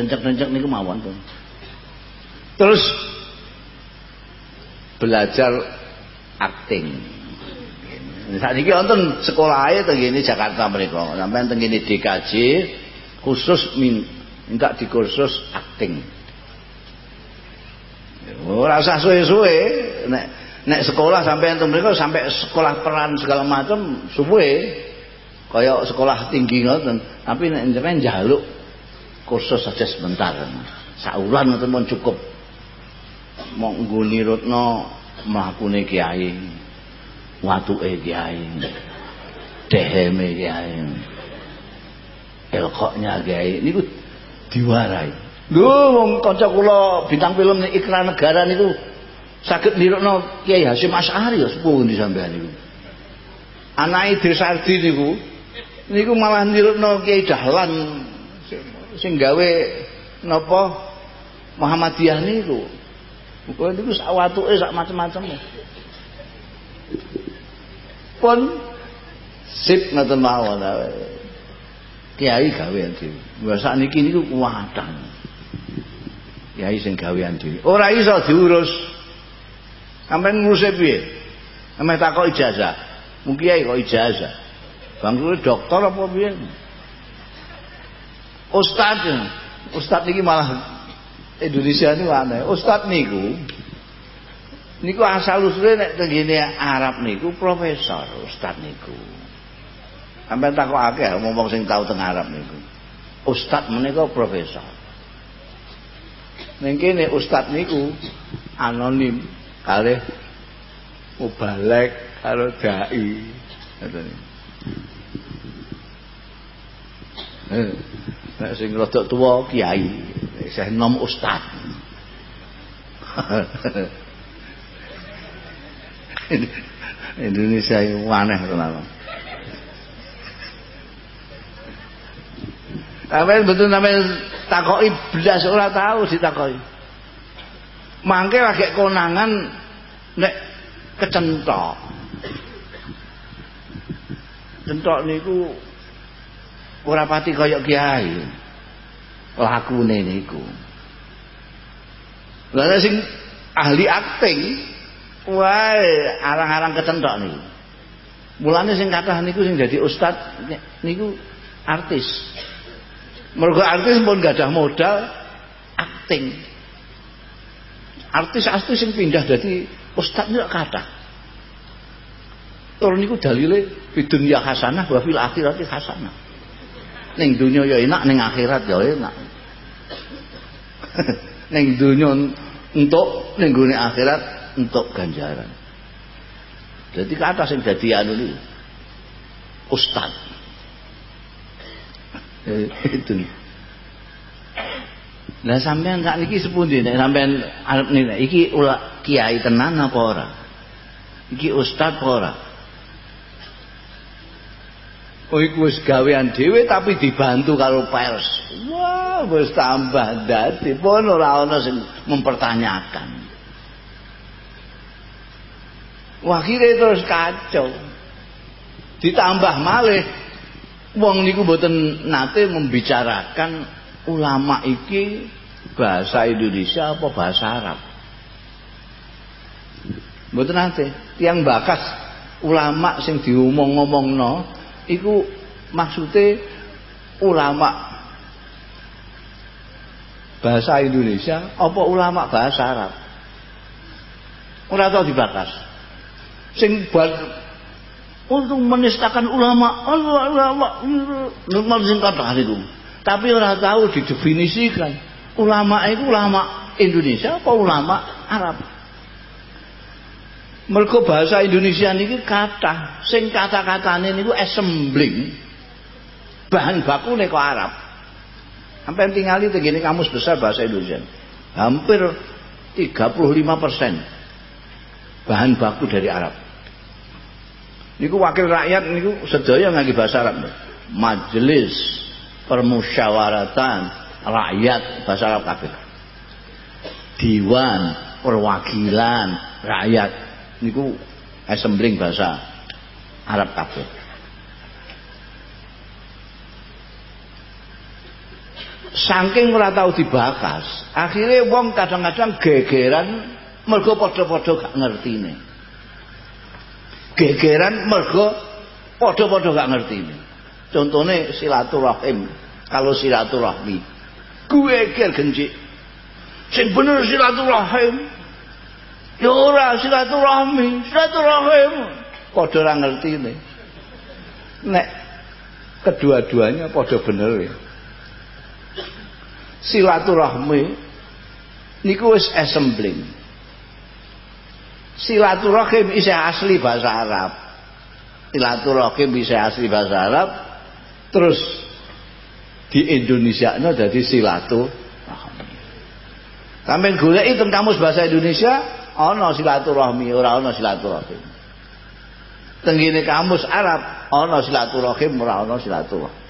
cencek-cencek niku mawon pun. Terus belajar akting. Saat ini wonten sekolah aja tenggini Jakarta mereka. Sampai tenggini DKJ khusus minta di kursus akting. Ora usah suwe-suwe nek nek sekolah sampai enten mereka sampai sekolah peran segala macam suwe kaya sekolah tinggi ngoten tapi nek jenengan njaluk kursus saja sebentar. Saulan ngoten pun cukup. Mau ngguni rutno mlakune kiai watuke kiai deheme kiai. Elkoknya kiai niku diwarai. Lho wong kanca bintang film iklan negara niku saged nirukno Kiai Hasyim Asy'ari ya sepundi sampean niku. Anake Desardi niku niku malah nirukno Kiai Dahlan sing gawe napa Muhammadiyah niku. Kok niku sak watuke sak macem-macem. Pun sip ngoten mawon. Kiai gawean dhewe. Wah sakniki niku kuwatan. Kiai sing gawean dhewe. Ora iso diurus. Sampeyan nguruse piye? Sampe takok ijazah. Mungkin kiai kok ijazah. Bangku dokter apa piye? Ustaz. Ustaz niki malah Indonesia ini aneh. Ustaz niku niku asal usule nek tengene Arab niku profesor ustaz niku. Sampai takok akeh ngomong sing tau teng Arab niku. Ustaz menika profesor. Ning kene ustaz niku anonim kalih mubalek karo dai. Ngoten. Nek sing rada tuwa kiai, saya nom ustaz. Indonesia itu aneh tenan. Sampai betul namanya takoki belas ora tahu ditakoki. Mangke lagi konangan nek kecentok. Centok niku ora pati kaya kiai. Lakune niku. Lah sing ahli akting wae arang-arang kecentok niku. Mulane sing kathah niku sing dadi ustad niku artis. Mergo artis pun ada modal akting. Artis-artis yang pindah dari ustaz kata. kata. Tur niku dalile ya hasanah wa fil akhirati hasanah. Ning dunia ya enak, ning akhirat ya enak. ning dunia untuk ning gone akhirat untuk ganjaran. Jadi kata sing dadi anu niku ustaz. Eh, itu lah sampean sak niki sepundi nek sampean arep nilai iki ula kiai tenan apa ora iki ustaz apa ora Oh iku wis gawean dhewe tapi dibantu karo pers. Wah, wis tambah dadi pun ora ana sing mempertanyakan. Wah, terus kacau. Ditambah malih wong niku mboten nate membicarakan ulama iki bahasa Indonesia apa bahasa Arab. Mboten nate, tiang bakas ulama sing diomong-omongno iku maksude ulama. Bahasa Indonesia apa ulama bahasa Arab. Ora tau dibakas. Sing untuk menistakan ulama Allah ulama normal sing kathah niku tapi orang tahu didefinisikan. Ulama itu ulama Indonesia apa ulama Arab mereka bahasa Indonesia niki kata sing kata-katane niku assembling. Bahan baku neko Arab. Sampai tinggali tegini kamus besar bahasa Indonesia. Hampir 35 persen bahan baku dari Arab. Niku wakil rakyat niku sedaya ngangge bahasa Arab. Majelis permusyawaratan rakyat bahasa Arab kabeh. Diwan perwakilan rakyat niku assembling bahasa Arab kabeh. Saking ora tau dibakas akhirnya wong kadang-kadang gegeran mergo padha-padha gak ngertine. Gegeran mergo padha-padha gak ngertine. Contohnya silaturahim. Kalau silaturahmi gue gencik. Sing bener silaturahim ya ora silaturahmi silaturahim. Padha ora ngertine nek kedua-duanya padha bener ya. Silaturahmi niku wis assembling. Silaturahim isih asli bahasa Arab. Silaturahim isih asli bahasa Arab terus di Indonesia no jadi silaturahmi. Sampai golek itu kamus bahasa Indonesia ana silaturahmi ora ana silaturahim. Tenggine kamus Arab ana silaturahim ora ana silaturahim.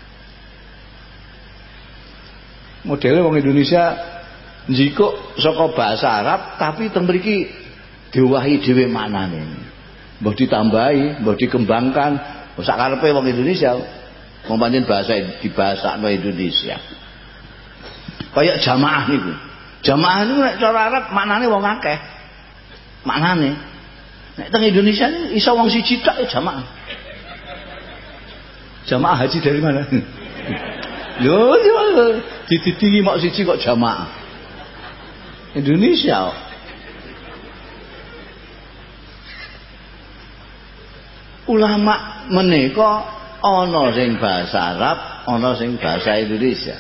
Modelnya wong Indonesia jiko saka bahasa Arab tapi teng mriki diwahi dhewe manane mbah ditambahi mbah dikembangkan. Sak karepe wong Indonesia wong pancen bahasa Indonesia. Kayak jamaah niku. Jamaah niku nek cara Arab maknane wong akeh maknane nek teng Indonesia ini iso wong siji tok ya jamaah jamaah haji dari mana Yo yo ditidingi mak siji kok jamaah. Indonesia. Ulama menika ana sing bahasa Arab, ana sing bahasa Indonesia.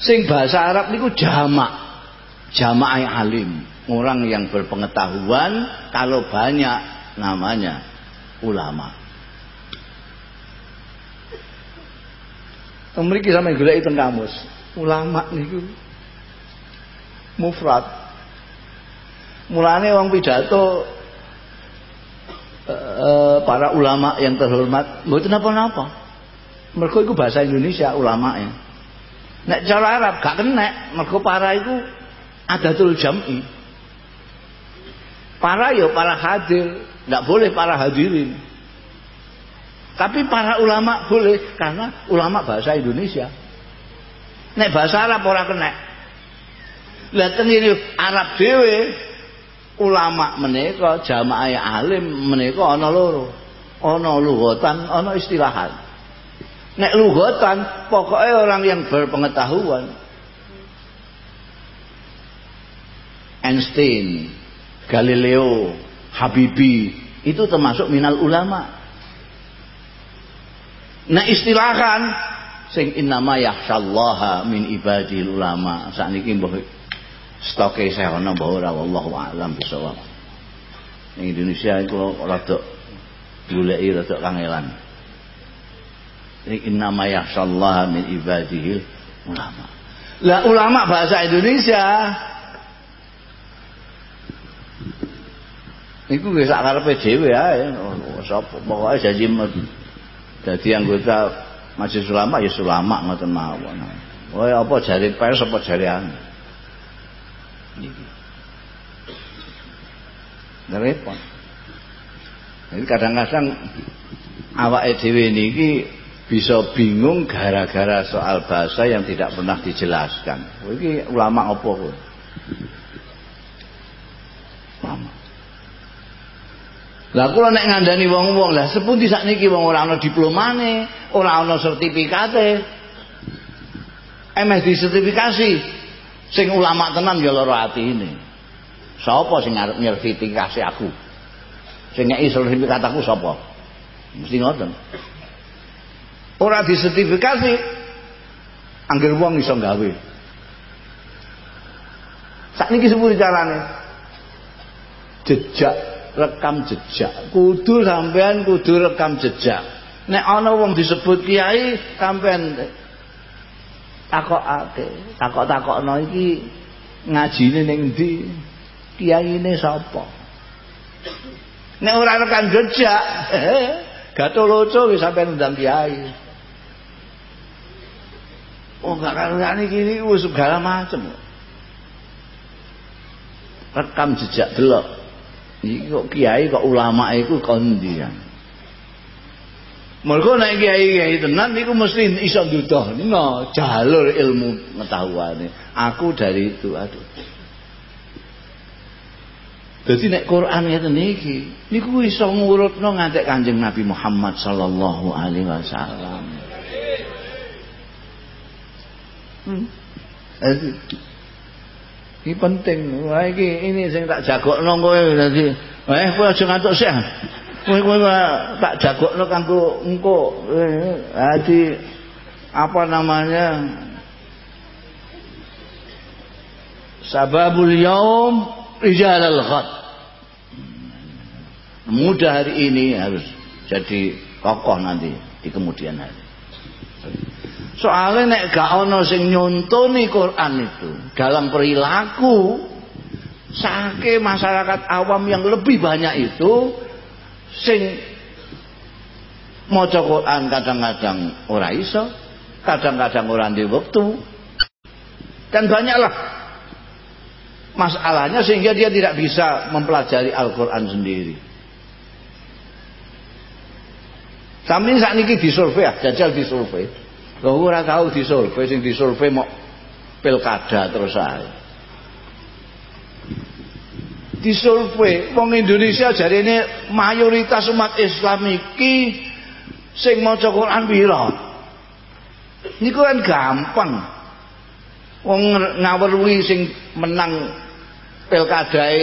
Sing bahasa Arab niku jamak. Jamaah alim, orang yang berpengetahuan kalau banyak namanya ulama. Mriki sampe goleki teng kamus. Ulama niku mufrad. Mulane wong pidato uh, para ulama yang terhormat mboten napa-napa. Mergo iku bahasa Indonesia ulama ya. Nek cara Arab gak kena, mergo para iku adatul jam'i. Para ya para hadir, nggak boleh para hadirin. Tapi para ulama boleh karena ulama bahasa Indonesia. Nek bahasa Arab ora kena. Lah ini Arab dhewe ulama menika jamaah alim menika ana loro. Ana lughatan, ana istilahan. Nek lughatan pokoknya orang yang berpengetahuan. Einstein, Galileo, Habibi itu termasuk minal ulama. Nah istilahan sing innama yakhsyallaha min ibadil ulama. Sakniki mbah stoke saya ana mbah ora wallahu a'lam bisawab. Ning Indonesia iku rada goleki rada kangelan. Ini innama yakhsyallaha min ibadil ulama. Lah ulama bahasa Indonesia Iku wis sak karepe dhewe ae. Sapa pokoke janji Jadi anggota majelis ulama ya ulama ngoten mawon. Oh apa jari pers apa jari anu. Niki. Repot. Jadi kadang-kadang awak dhewe niki bisa bingung gara-gara soal bahasa yang tidak pernah dijelaskan. Iki ulama apa? Ulama. Lah kula nek ngandani wong-wong lah sepundi sakniki wong ora ana diplomane, ora ana sertifikate. Emeh sertifikasi sing ulama tenan ya lara atine. Sapa sing arep nyertifikasi aku? Sing ngeki sertifikat aku sapa? Mesti ngoten. Ora disertifikasi angger wong iso gawe. Sakniki sepundi carane? Jejak rekam jejak. Kudu sampean kudu rekam jejak. Nek ana wong disebut kiai sampean takokake. Takok-takokno iki ngajine ning ndi kiyaine sapa? Nek ora rekam jejak gatoloco wis sampean undang kiai. Oh gak karuan iki wis segala macem. Rekam jejak delok iki kok kiai kok ulama iku kondi ya Mergo nek kiai-kiai tenan niku mesti iso ndudohno jalur ilmu pengetahuan. Aku dari itu, aduh. Jadi nek Quran ngeten niki, niku iso ngurutno ngantek Kanjeng Nabi Muhammad sallallahu alaihi wasallam. Hmm. Ini penting. Wah iki ini sing tak jagokno kowe dadi. Eh kowe aja ngantuk sih. Kowe kowe tak jagokno kanggo engko. Dadi apa namanya? Sababul yaum rijalal ghad. Muda hari ini harus jadi kokoh nanti di kemudian hari. Soalnya nek gak ono sing nyontoni Quran itu dalam perilaku sake masyarakat awam yang lebih banyak itu sing maca Quran kadang-kadang ora iso, kadang-kadang ora di waktu. Dan banyaklah masalahnya sehingga dia tidak bisa mempelajari Al-Qur'an sendiri. Sampeyan sakniki disurvei ya, jajal disurvei. Lho ora tau disurvei sing disurvei mau pilkada terus ae. Disurvei wong Indonesia jarine mayoritas umat Islam iki sing maca Quran pira? Niku kan gampang. Wong ngawerwi sing menang pilkadae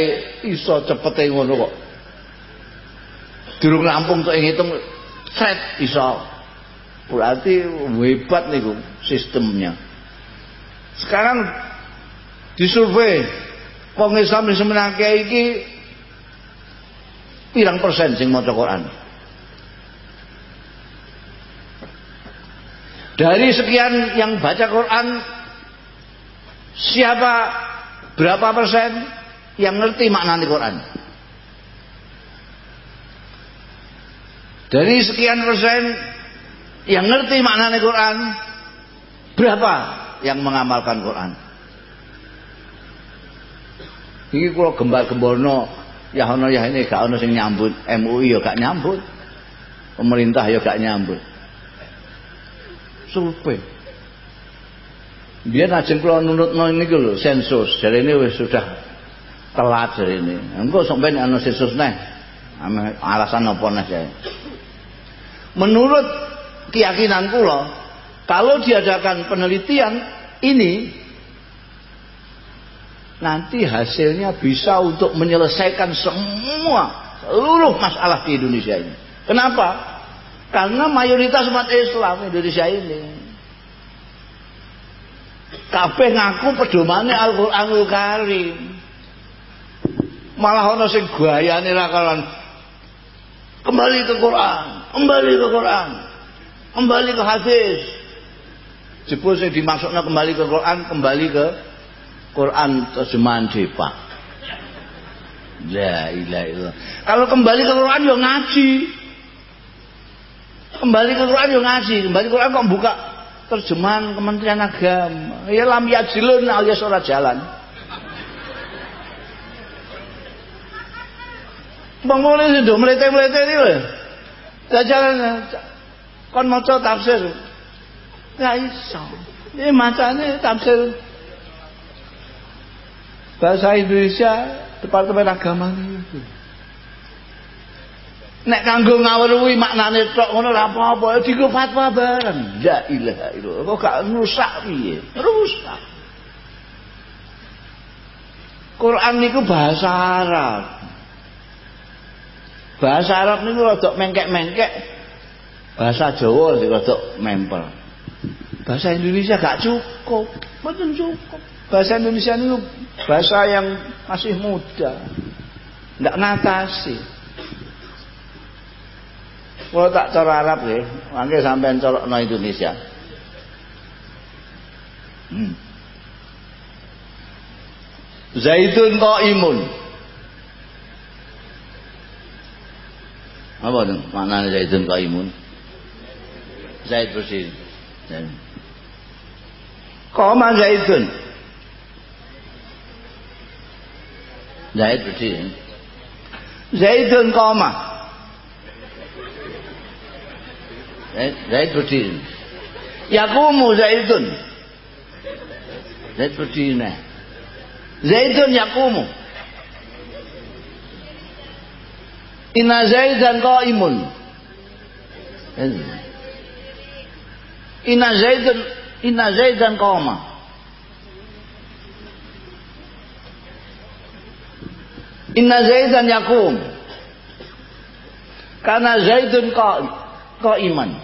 iso cepete ngono kok. Durung rampung tok ngitung set iso Berarti hebat nih sistemnya. Sekarang disurvei wong Islam sing menangke iki pirang persen sing maca Quran? Dari sekian yang baca Quran siapa berapa persen yang ngerti makna Quran? Dari sekian persen yang ngerti maknanya Quran berapa yang mengamalkan Quran? Ini kalau gembar-gemborno ya ono ya ini gak ono sing nyambut. MUI ya gak nyambut. Pemerintah ya gak nyambut. Survei biar ajeng kula nunutno niku lho sensus. Jadi ini sudah telat jadi ini. Engko sampai ana sensus neh. Alasan apa neh menurut keyakinan kula kalau diadakan penelitian ini nanti hasilnya bisa untuk menyelesaikan semua seluruh masalah di Indonesia ini. Kenapa? Karena mayoritas umat Islam Indonesia ini kabeh ngaku pedomane Al-Qur'anul Karim. Malah ana sing gayane kembali ke Quran, kembali ke Quran kembali ke hadis jebul sing dimaksudnya kembali ke Quran kembali ke Quran terjemahan Depa La ilaha illallah. Kalau kembali ke Quran yo ngaji. Kembali ke Quran yo ngaji, kembali ke Quran kok buka terjemahan Kementerian Agama. Ya lam yajilun alias ora jalan. Bangunin itu melete-melete ini loh. Jalan kon maca tafsir. Gak iso. Ini macane tafsir. Bahasa Indonesia Departemen Agama. Itu nek kanggo ngawruhi maknane tok ngono ora apa-apa. Digo fatwa bareng. La ilaha illallah. Kok gak rusak piye? Rusak. Quran niku bahasa Arab. Bahasa Arab niku rada mengkek-mengkek bahasa Jawa rada mempel. Bahasa Indonesia gak cukup. Betul cukup. Bahasa Indonesia ini bahasa yang masih muda. Nggak ngatasi. Kalau tak cara Arab ya mangke sampean colok no Indonesia. Hmm. Zaitun imun apa itu maknanya zaitun imun Zaid berdiri. Koma Zaidun. Zaid berdiri. Zaidun koma. Zaid berdiri. Yakumu Zaidun. Zaid berdiri nah. Zaidun yakumu. Inna Zaidan qaimun. Inna Zaidan Inna Zaidan qama. Inna Zaidan yakum. Karena Zaidun qaiman.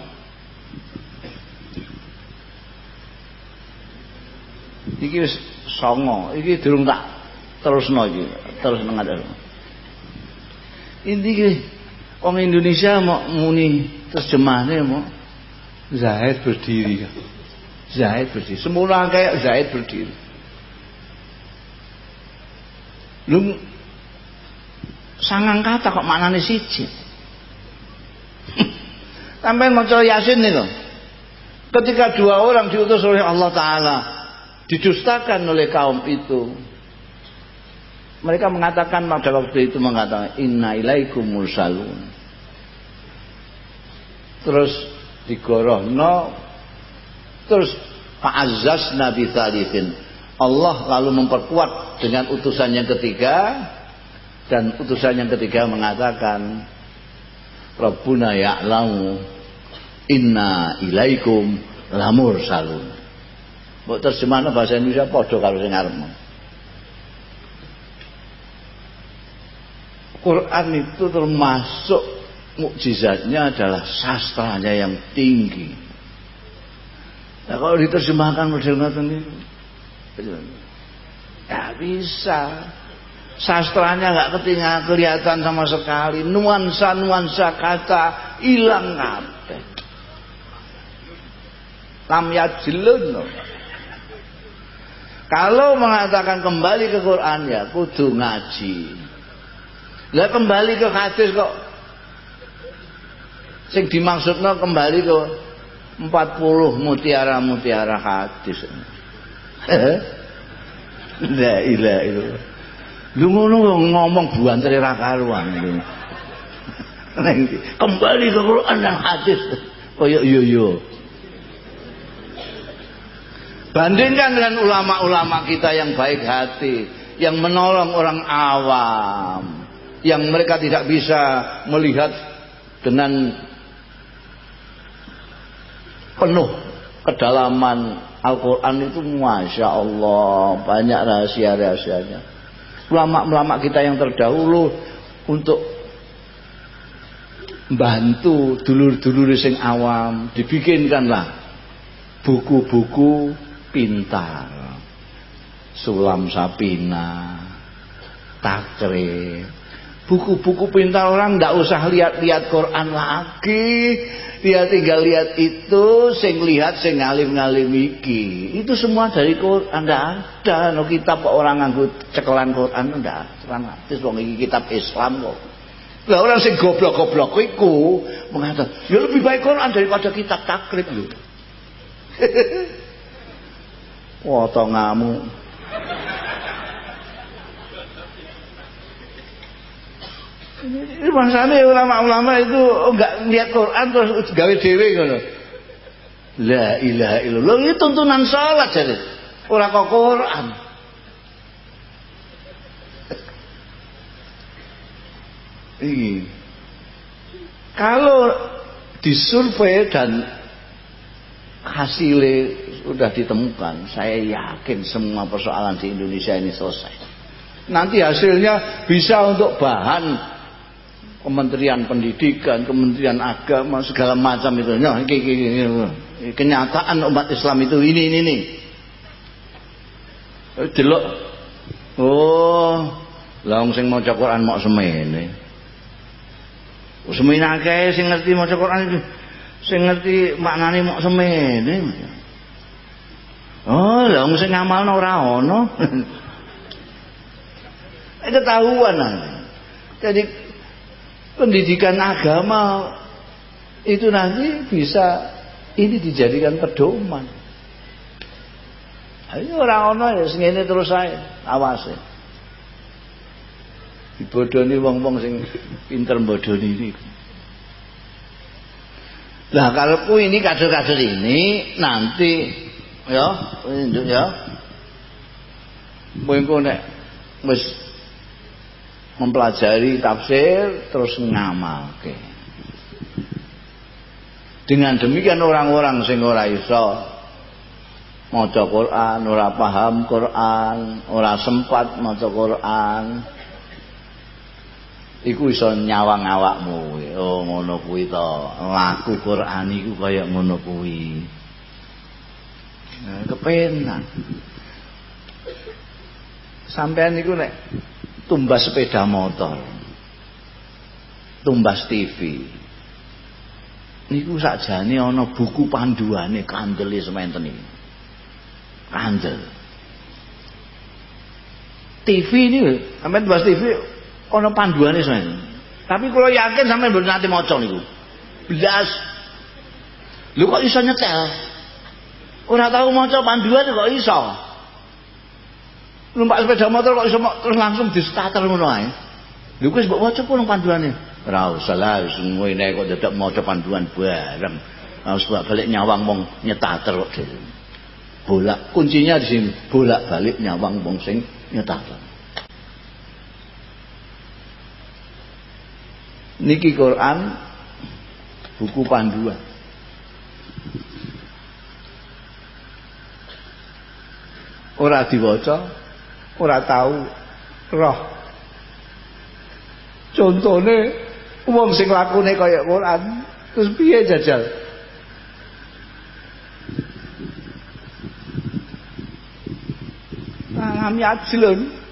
Iki wis songo, iki durung tak terusno iki, terus nang Inti wong Indonesia mau muni terjemahnya mau Zahid berdiri. Zahid berdiri. Semula kayak Zahid berdiri. Lu sangang kata kok maknane siji. Sampai maca Yasin nih loh. Ketika dua orang diutus oleh Allah Ta'ala didustakan oleh kaum itu mereka mengatakan pada waktu itu mengatakan inna ilaikum mursalun. Terus digorohno terus fa'azzaz nabi thalithin. Allah lalu memperkuat dengan utusan yang ketiga dan utusan yang ketiga mengatakan Rabbuna ya'lamu inna ilaikum lamur salun. Mbok terjemahno bahasa Indonesia padha karo sing arep. Quran itu termasuk mukjizatnya adalah sastranya yang tinggi. Nah, kalau diterjemahkan model ngoten niku ya bisa. Sastranya nggak ketinggalan kelihatan sama sekali. Nuansa-nuansa kata hilang kabeh. Lam yajlun. Kalau mengatakan kembali ke Quran ya kudu ngaji. Lah kembali ke hadis kok sing dimaksudnya kembali ke 40 mutiara-mutiara hadis. La ilaha illallah. Lu ngono ngomong buantere ra karuan Kembali ke Quran dan hadis. Kaya yo yo. Bandingkan dengan ulama-ulama kita yang baik hati, yang menolong orang awam yang mereka tidak bisa melihat dengan penuh kedalaman Al-Quran itu Masya Allah banyak rahasia-rahasianya. Ulama-ulama kita yang terdahulu untuk bantu dulur-dulur sing awam dibikinkanlah buku-buku pintar. Sulam sapina takrib buku-buku pintar orang ndak usah lihat-lihat Quran lagi. Dia tinggal lihat itu sing lihat sing ngalim-ngalim iki. Itu semua dari Quran ndak ada. No kitab orang nganggo cekelan Quran ndak cekelan hadis wong iki kitab Islam kok. Lah orang sing goblok-goblok iku mengatakan ya lebih baik Quran daripada kitab takrib lho. Wah, ngamu. Ini bangsane ulama-ulama itu enggak lihat Quran terus gawe dhewe ngono. La ilaha illallah. Ini tuntunan salat jadi. Ora kok Quran. Ini. Kalau disurvei dan hasilnya sudah ditemukan, saya yakin semua persoalan di Indonesia ini selesai. Nanti hasilnya bisa untuk bahan Kementerian Pendidikan, Kementerian Agama, segala macam itu. Nah, kenyataan umat Islam itu ini ini ini. Eh, delok. Oh, lah sing maca Quran mok semene. Semene akeh sing ngerti maca Quran itu. Sing ngerti maknane mok semene. Oh, lah sing ngamalno ora ono. Ketahuan Jadi pendidikan agama itu nanti bisa ini dijadikan pedoman. Ini orang orang ya sing ini terus saya awasi. Dibodoni wong-wong sing pinter bodoni ini. Nah kalau ini kader-kader ini nanti ya, ya. Mengko nek wis mempelajari tafsir terus ngamalke. Dengan demikian orang-orang sing ora iso maca Quran, ora paham Quran, ora sempat maca Quran, iku iso nyawang awakmu. Oh ngono kuwi to. Laku Quran iku kaya ngono kuwi. Nah, kepenak. Sampean niku nek tumbas sepeda motor tumbas TV niku sakjane ana buku panduane kandele sementen iki kandel TV ini sampean tumbas TV ana panduane sampeyan. Tapi kalau yakin sampean mboten nate maca niku. Blas. Lho kok iso nyetel? Ora tahu maca panduan kok iso. Numpak sepeda motor kok iso terus langsung di starter ngono ae. Lho wis mbok maca kok panduane. Ora usah lah ngene kok dadak maca panduan bareng. Harus balik nyawang wong nyetater kok dhewe. Bolak kuncinya di sini bolak balik nyawang wong sing nyetater. niki Quran buku panduan ora diwaca ora tahu roh. Contone wong sing lakune kaya Quran terus piye jajal? Alam yajlun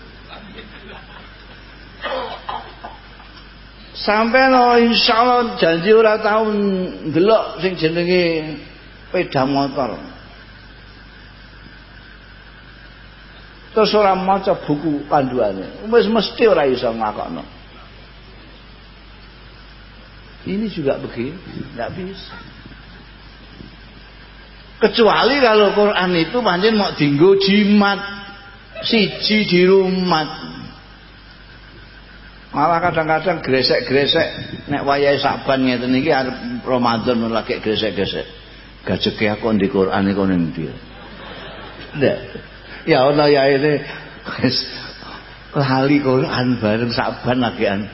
Sampai no insya Allah janji ora tau ndelok sing jenenge peda motor. Terus ora maca buku panduannya. Wis mesti ora iso nglakokno. Ini juga begini, nggak bisa. Kecuali kalau Quran itu pancen mau dinggo jimat siji di rumah malah kadang-kadang gresek-gresek nek wayahe saban ngeten iki arep Ramadan lagi gresek-gresek gajeke aku di Quran iku ning ndi. Ya ana ya ini lali Quran bareng saban lagian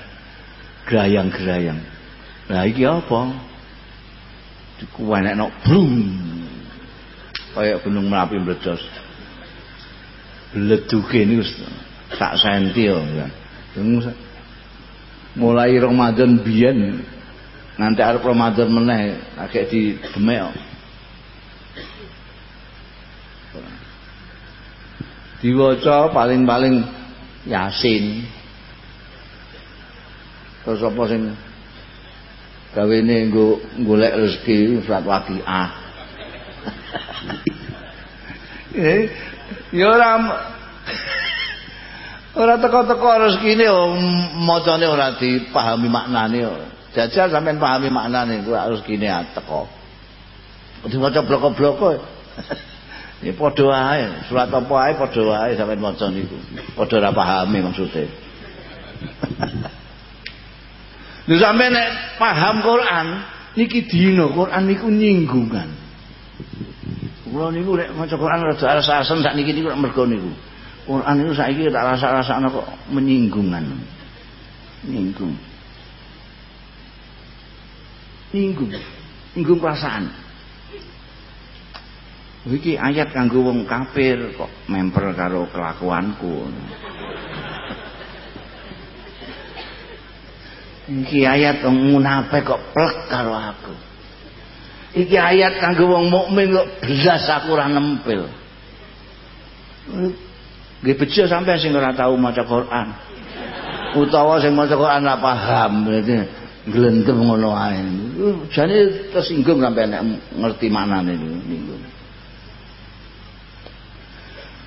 gerayang-gerayang. Lah iki apa? Dikuwenekno blum. Kayak gunung Merapi meledos. Leduke niku sak senti ya mulai Ramadan biyen nanti arep Ramadan meneh agak di demek diwaca paling-paling Yasin terus apa sing gawene nggo golek rezeki surat waqiah eh ya ora Ora teko-teko rezekine oh, macane ora dipahami maknane. Oh. Jajal sampean pahami maknane kuwi rezekine teko. Diwaca bloko-bloko. Ya padha wae, surat apa ae padha wae sampean maca niku. Padha ora pahami maksude. Lha sampean nek paham Quran, niki dina Quran niku nyinggungan. Kula niku nek maca Quran rada alasan sak niki niku mergo niku. Quran itu saiki tak rasa-rasakno kok menyinggungan. Nyinggung. Nyinggung. Nyinggung perasaan. Iki ayat kanggo wong kafir kok memper karo kelakuanku. Iki ayat wong munafik kok plek karo aku. Iki ayat kanggo wong mukmin kok belas aku ora nempel. Nggih bejo sampean sing ora tau maca Quran. Utawa sing maca Quran ora paham, berarti glendem ngono ae. Jane tersinggung sampean nek ngerti maknane niku.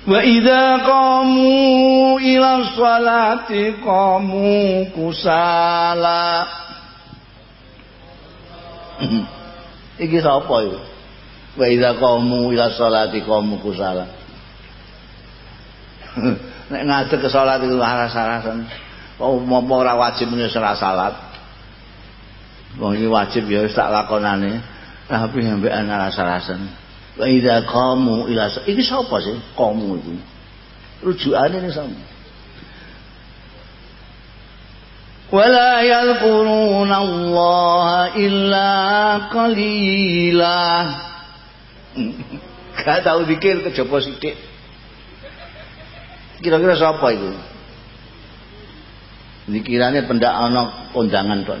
Wa idza qamu ila sholati qamu kusala. Iki sapa iki? Wa idza qamu ila sholati qamu kusala. nek ngadeg ke salat itu aras-arasan oh apa ora wajib menyang salat wong iki wajib ya sak lakonane Tapi ambekan alas-alasan. Wa idza qamu ila iki sapa sih qamu itu? Rujukane ini sama. Wala yadhkuruna Allah illa qalila. Gak tahu dikir kejaba sithik. Kira-kira siapa itu? Dikiranya pendak ana kondangan tok.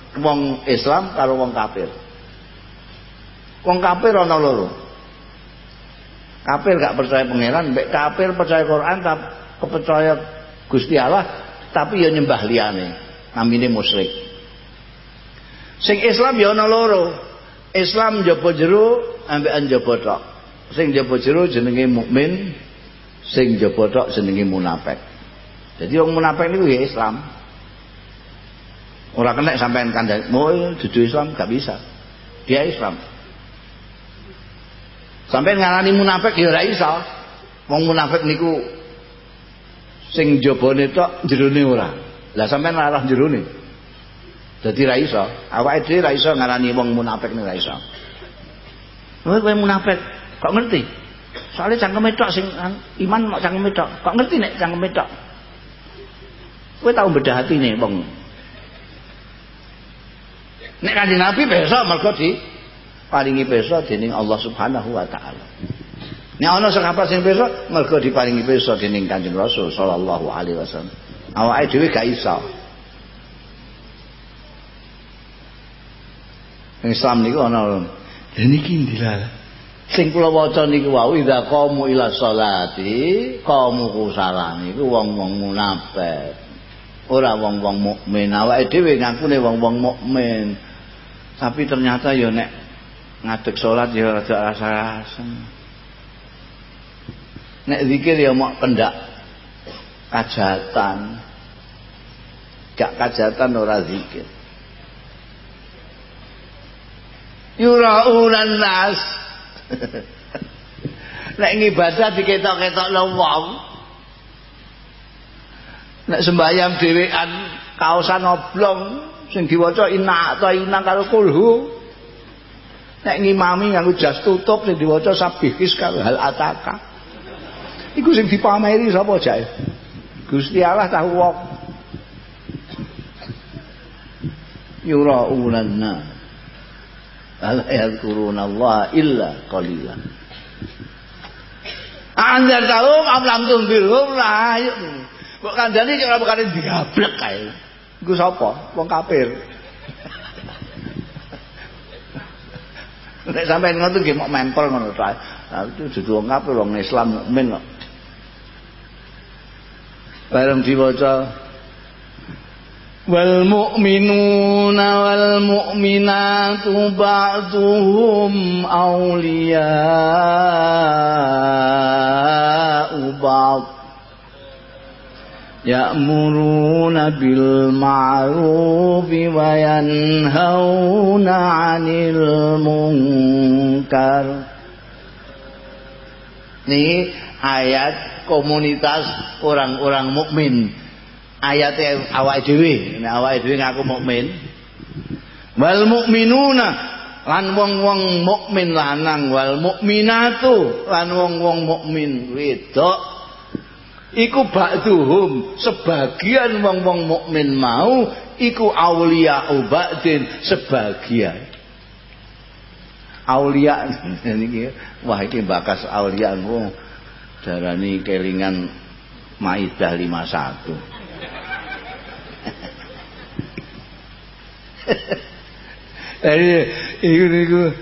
wong Islam karo wong kafir. Wong kafir ana loro. Kafir gak percaya pangeran, mbek kafir percaya Quran tapi kepercaya Gusti Allah tapi ya nyembah liyane. Namine musyrik. Sing Islam ya ana loro. Islam jaba jero ambekan jaba tok. Sing jaba jero jenenge mukmin, sing jaba tok jenenge munafik. Jadi wong munafik niku ya Islam. Orang kena sampean kandang, mau dudu Islam gak bisa. Dia Islam. Sampai ngarani munafik ya ora iso. Wong munafik niku sing jabane tok jerone ora. Lah sampean arah jerone. Dadi ra iso. Awake dhewe ra iso ngarani wong munafik nek ra iso. Kowe munafik, kok ngerti? Soalnya cangkeme tok sing iman mak cangkeme tok. Kok ngerti nek cangkeme tok? Kowe tau bedah atine wong Nek kanjeng Nabi besok mergo di paringi besok dening Allah Subhanahu wa taala. Nek ana sing apa sing besok mergo diparingi besok dening Kanjeng Rasul sallallahu alaihi wasallam. Awake dhewe gak iso. Islam niku ana lha niki ndilah. Sing kula waca niku wau idza qamu ila sholati qamu kusala niku wong-wong munafik. Ora wong-wong mukmin. Awake dhewe ngakune wong-wong mukmin. Tapi ternyata ya nek ngadeg salat ya rada rasa-rasa. Nek zikir ya mau pendak kajatan. Gak kajatan ora zikir. Yuraunan nas. nek ngibadah diketok-ketok wong. Nek sembahyang dhewean kaosan oblong sing diwaca inna ta inna karo kulhu. Nek ngimami nganggo jas tutup sing diwaca sabihis karo hal ataka. Iku sing dipameri sapa jae Gusti Allah tahu wong. Yura'unanna. Ala yadhkuruna Allah illa qalila Anjar tahu am lam tundirhum lah kok kandhani ora bakane digablek kae Iku sapa? Wong kafir. Nek sampeyan ngono nggih mok mempel ngono to. Lah itu dudu wong kafir wong Islam mukmin kok. Bareng diwaca wal mu'minuna wal mu'minatu ba'duhum awliya'u ba'd يأمرون بالمعروف وينهون عن المنكر ini ayat komunitas orang-orang mukmin ayat awak dhewe awak dhewe ngaku mukmin wal mukminuna lan wong-wong mukmin lanang wal mukminatu lan wong-wong mukmin wedok iku ba'duhum. Sebagian wong-wong mukmin mau iku aulia ubadin sebagian. Aulia niki wah iki bakas aulia ku darani kelingan Maidah 51 Jadi iku niku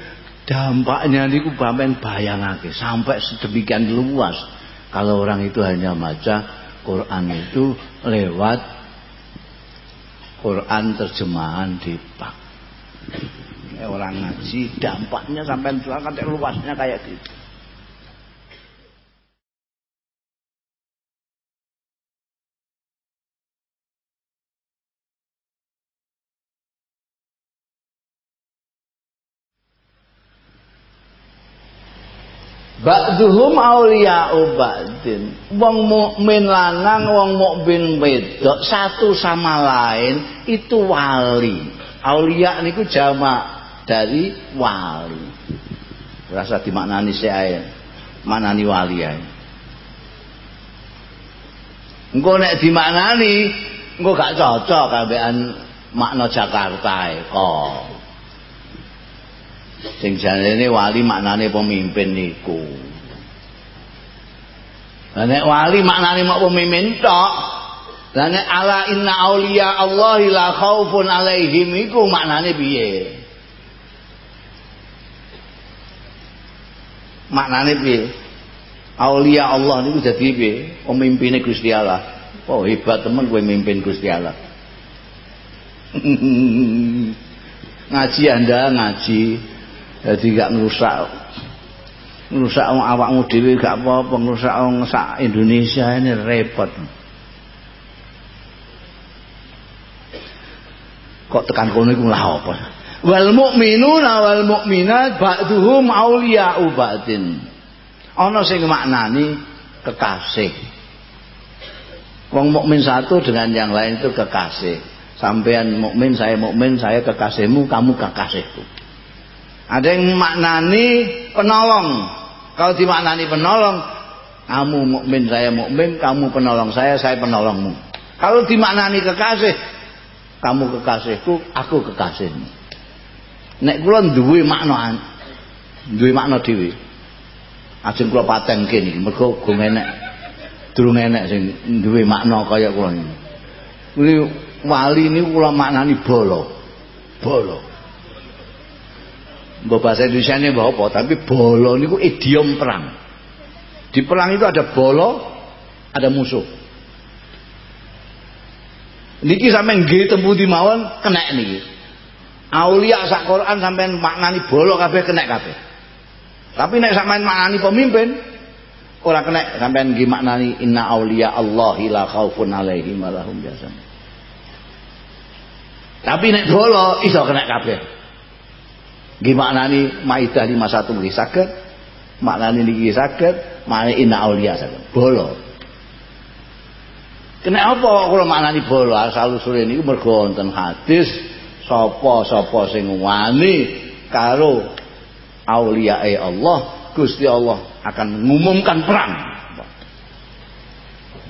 dampaknya niku bamen bayangake. Sampai sedemikian luas kalau orang itu hanya baca Quran itu lewat Quran terjemahan dipak. Orang ngaji dampaknya sampai kan luasnya kayak gitu. Ba'duhum awliya'u ba'din. Wong mukmin lanang, wong mukmin wedok satu sama lain itu wali. Aulia niku jamak dari wali. Rasa dimaknani saya. Manani wali ae. Engko nek dimaknani engko gak cocok kambean makna Jakarta e kok. Sing ini wali maknane pemimpin niku. Nek wali maknane mau pemimpin tok. Lah nek ala inna auliya Allah la khaufun alaihim iku maknane piye? Maknane piye? Aulia Allah niku dadi piye? Pemimpine Gusti Allah. Oh hebat temen kowe mimpin Gusti Allah. ngaji Anda ngaji jadi gak ngerusak. Ngerusak awakmu dhewe gak apa-apa ngerusak wong sak Indonesia ini repot. Kok tekan kono iku lah apa? Wal mu'minuna wal mu'minat ba'duhum awliya'u ba'din. Ana sing maknani kekasih. Wong mukmin satu dengan yang lain itu kekasih. Sampean mukmin saya mukmin saya kekasihmu kamu kekasihku ada yang maknani penolong. Kalau dimaknani penolong, kamu mukmin saya mukmin, kamu penolong saya, saya penolongmu. Kalau dimaknani kekasih, kamu kekasihku, aku kekasihmu. Nek kula duwe makna duwe makna dhewe. Ajeng kula patengke niki, mergo go enek. Durung enek sing duwe makna kaya kula. Kuwi wali niku kula maknani bolo. Bolo. Mbak bahasa Indonesia ini apa? Tapi bolo itu idiom perang. Di perang itu ada bolo ada musuh. Niki sampai nggih tempu di mawon? Kena niki. Aulia sak Quran sampai maknani bolo kabeh kena kabeh. Tapi nek sampean maknani pemimpin ora kena sampean nggih maknani inna aulia Allah la khaufun alaihim wa tapi nek bolo iso kena kabeh Gimana nih Maidah 51 nggih saged, maknane niki saged, maknane inna auliya saged. Bolo. Kena apa kula maknani bolo asal usule niku mergo hadis sapa-sapa sing wani karo auliyae Allah, Gusti Allah akan mengumumkan perang.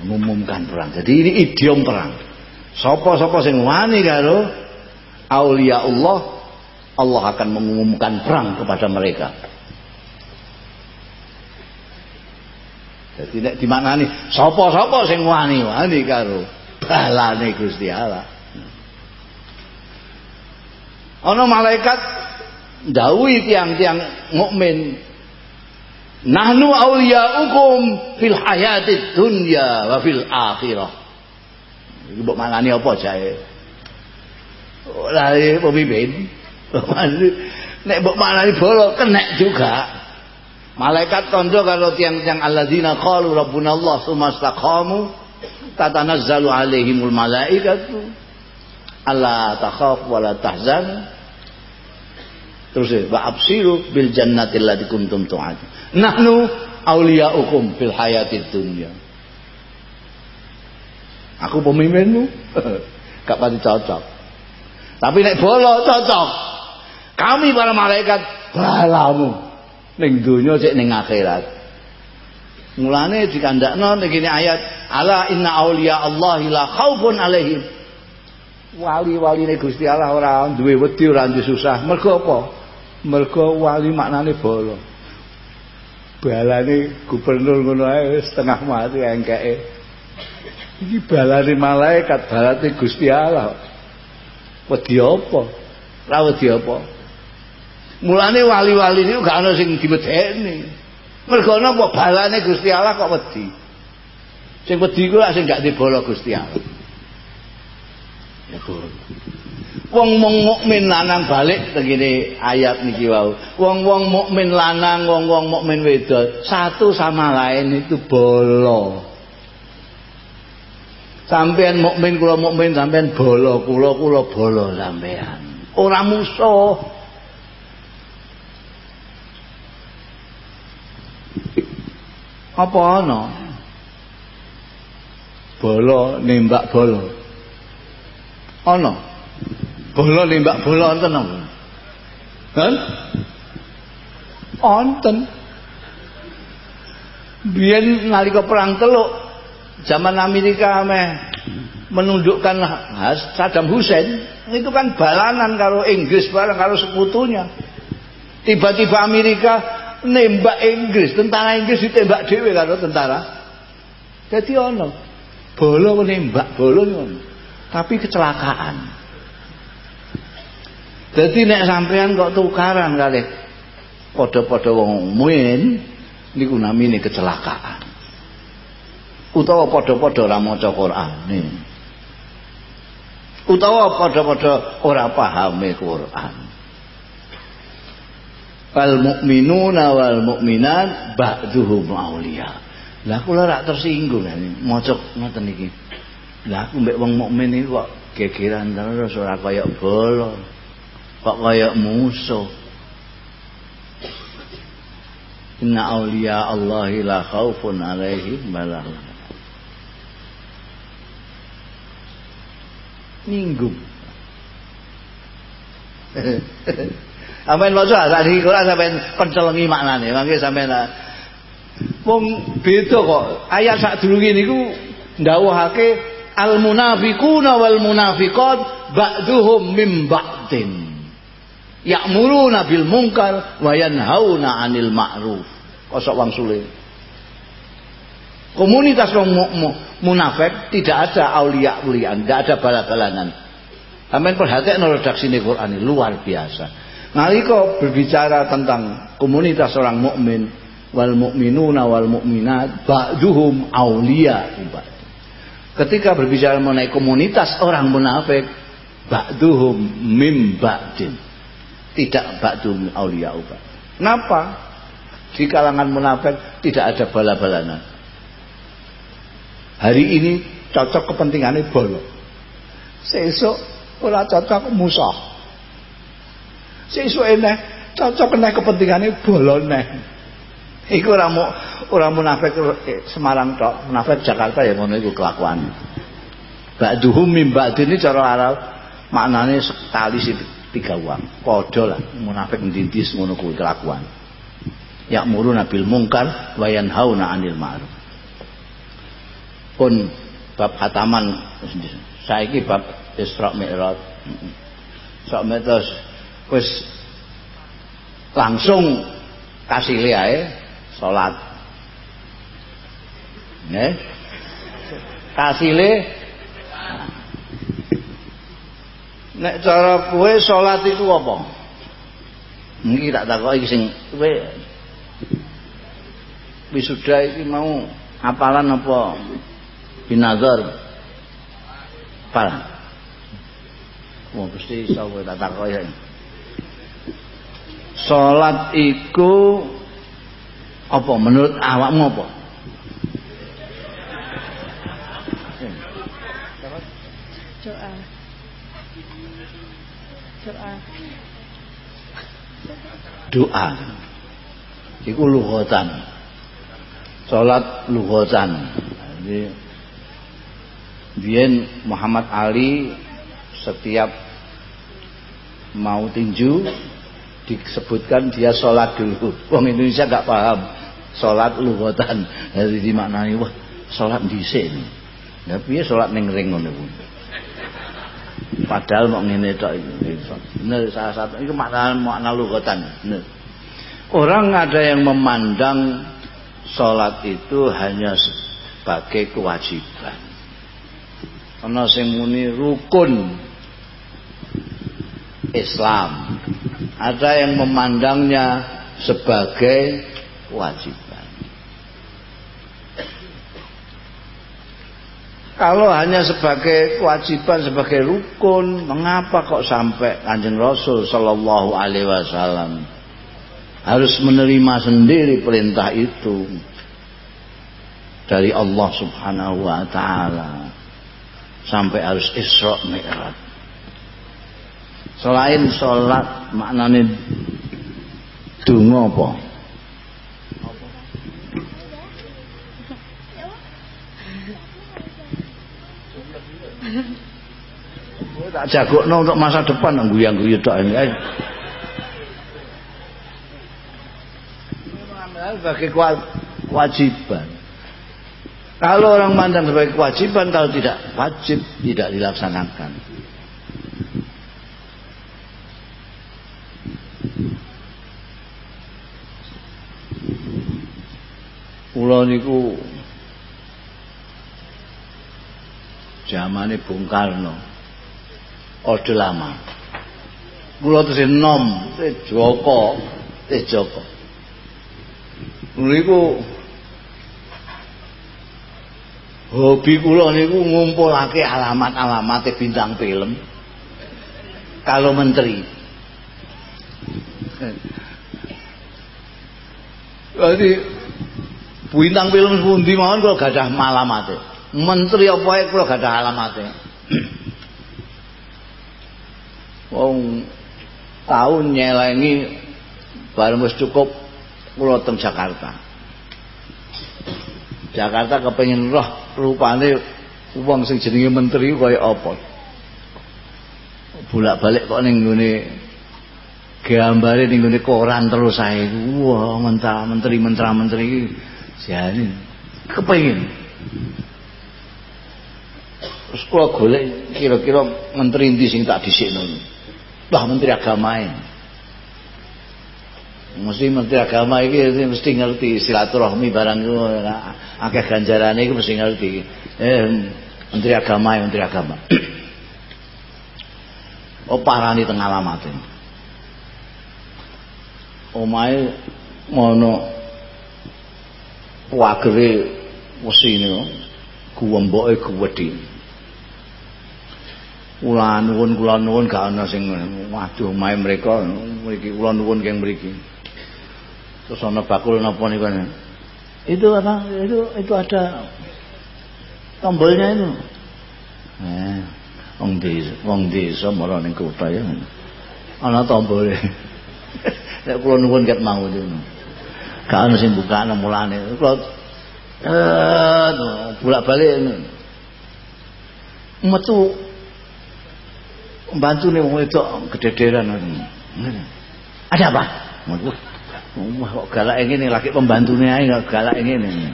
Mengumumkan perang. Jadi ini idiom perang. Sapa-sapa sing wani karo aulia Allah Allah akan mengumumkan perang kepada mereka. Jadi nek di mana nih? Sopo-sopo sing wani wani karo balane Gusti Allah. Ana malaikat dawuhi tiang-tiang mukmin Nahnu awliya'ukum fil hayatid dunya wa fil akhirah. Iku mbok apa jae? Lah pemimpin Nek mbok maknani bolo kena juga. Malaikat kondo kalau tiang-tiang alladzina qalu rabbuna Allah istaqamu tatanazzalu alaihimul malaikatu alla takhaf wa la tahzan. Terus wa absiru bil jannati allati kuntum tu'ad nahnu awliya'ukum fil hayatid dunya. Aku pemimpinmu. Gak pati cocok. Tapi nek bolo cocok kami para malaikat balamu ning donya cek ning akhirat. Mulane dikandakno ning ayat ala inna auliya Allah la khaufun alaihim. Wali-waline Gusti Allah ora duwe wedi ora duwe susah. Mergo apa? Mergo wali maknane bala. Balane gubernur ngono ae setengah mati engkeke. Iki balane malaikat, balane Gusti Allah. Wedi apa? Ora wedi apa? Mulane wali-wali niku gak ana sing diwedeni. Mergo napa balane Gusti Allah kok wedi. Sing wedi ku sing gak dibolo Gusti Allah. Ya Wong-wong mukmin lanang balik begini ayat niki wau. Wong-wong mukmin lanang, wong-wong mukmin wedok, satu sama lain itu bolo. Sampean mukmin kula mukmin, sampean bolo, kula kula bolo sampean. Ora musuh. Apa ana? Bolo nembak bolo. Ana bola nembak bola wonten apa? Kan? Wonten. Biyen nalika perang teluk zaman Amerika meh menundukkan Saddam Hussein itu kan balanan kalau Inggris bareng kalau sekutunya tiba-tiba Amerika nembak Inggris tentara Inggris ditembak dewe karo tentara jadi ono bola menembak bola tapi kecelakaan jadi nek sampean kok tukaran kali padha-padha wong mukmin niku namine kecelakaan. Utawa padha-padha ora maca Quran. Utawa padha-padha ora pahame Quran. Wal mukminuna wal mukminat ba'duhum auliya. Lah kula rak tersinggung ini maca ngoten iki. Lah aku mbek wong mukmin iki kok gegeran terus ora kaya bola kok kayak musuh Inna awliya Allahi la khawfun alaihim malah Minggu Amin maca tadi Quran sampean pencelengi maknane. Mangke sampean wong beda kok. Ayat sak durunge niku ndawuhake al munafiquna wal munafiqat ba'duhum mim ba'din. Ya'muruna bil munkar wa yanhauna 'anil ma'ruf. Kosok wang sulit? Komunitas wong munafik tidak ada aulia ulian tidak ada bala-balangan. Amin perhatian redaksi Quran ini luar biasa nalika berbicara tentang komunitas orang mukmin wal mukminuna wal mukminat ba'duhum aulia ketika berbicara mengenai komunitas orang munafik ba'duhum mim ba'din tidak ba'du aulia uba. Kenapa? Di kalangan munafik tidak ada bala-balana. Hari ini cocok kepentingannya bolo. Sesuk ora cocok musuh. Sesuk eneh cocok eneh kepentingannya bolo neh. Iku ora mu ora munafik eh, Semarang tok, munafik Jakarta ya ngono iku kelakuan. Ba'duhum mim ba'dini cara Arab maknane sekali sih tiga uang. Podo lah munafik ndindis ngono kuwi kelakuan. Ya'muruna bil mungkar wa yanhauna 'anil ma'ruf. Pun bab hataman saiki bab Isra Mi'raj. Sok metos wis langsung kasih ae salat nggih kasile Nek cara kowe salat itu apa? Niki tak takoki sing kowe wisuda iki mau apalan apa binazar? Apalan. Wong iso kowe tak takoki. Salat iku apa? Menurut awakmu apa? doa. Iku lughatan. Salat lughatan. Jadi biyen Muhammad Ali setiap mau tinju disebutkan dia sholat dulu wong Indonesia gak paham sholat lughatan jadi dimaknani wah sholat dhisik ya sholat ning ring Padahal mau ngene tok. Bener salah satu itu makna makna. Bener. Orang ada yang memandang sholat itu hanya sebagai kewajiban. Ana sing muni rukun Islam. Ada yang memandangnya sebagai kewajiban. Kalau hanya sebagai kewajiban, sebagai rukun, mengapa kok sampai Kanjeng Rasul Shallallahu Alaihi Wasallam harus menerima sendiri perintah itu dari Allah Subhanahu Wa Taala sampai harus Isra Mi'raj. Selain sholat maknanya dungo apa? tak jagokno untuk masa depan guyang-guyu tok ini. sebagai kewajiban. Kalau orang mandang sebagai kewajiban, kalau tidak wajib tidak dilaksanakan. Kula niku zamane Bung Karno. Orde lama. Kula terus nom Joko eh Joko. Niku hobi kula niku ngumpulake alamat-alamate bintang film. Kalau menteri Jadi bintang film pundi mawon kula gadah malamate menteri apa ae kula ada alamate. Wong tahun nyelengi bareng wis cukup kula teng Jakarta. Jakarta kepengin roh rupane wong sing jenenge menteri kaya apa. Bolak-balik kok ning ngene gambare ning ngene koran terus ae. Wah, menteri menteri menteri jane kepengin Terus kula golek kira-kira menteri endi sing tak dhisikno. Wah, menteri agama Mesti menteri agama iki mesti ngerti silaturahmi barang iku akeh ganjarane iku mesti ngerti. Eh menteri agama menteri agama. oh parani teng alamat. Omahe ngono wagere wesi niku guwemboke guwedhi. kula nuwun kula nuwun gak ana sing waduh mae mereka mriki kula nuwun keng mriki. Terus ana bakul napa niku? Itu apa? Itu itu ada tombolnya itu. Eh wong desa wong desa marang ning ya. Ana tombole nek kula nuwun ket mau itu gak ana sing buka ana mulane kula eh bolak-balik metu nih wong wedok gedederan. Ada apa? Wah kok galak ini laki pembantunya aja galak ini.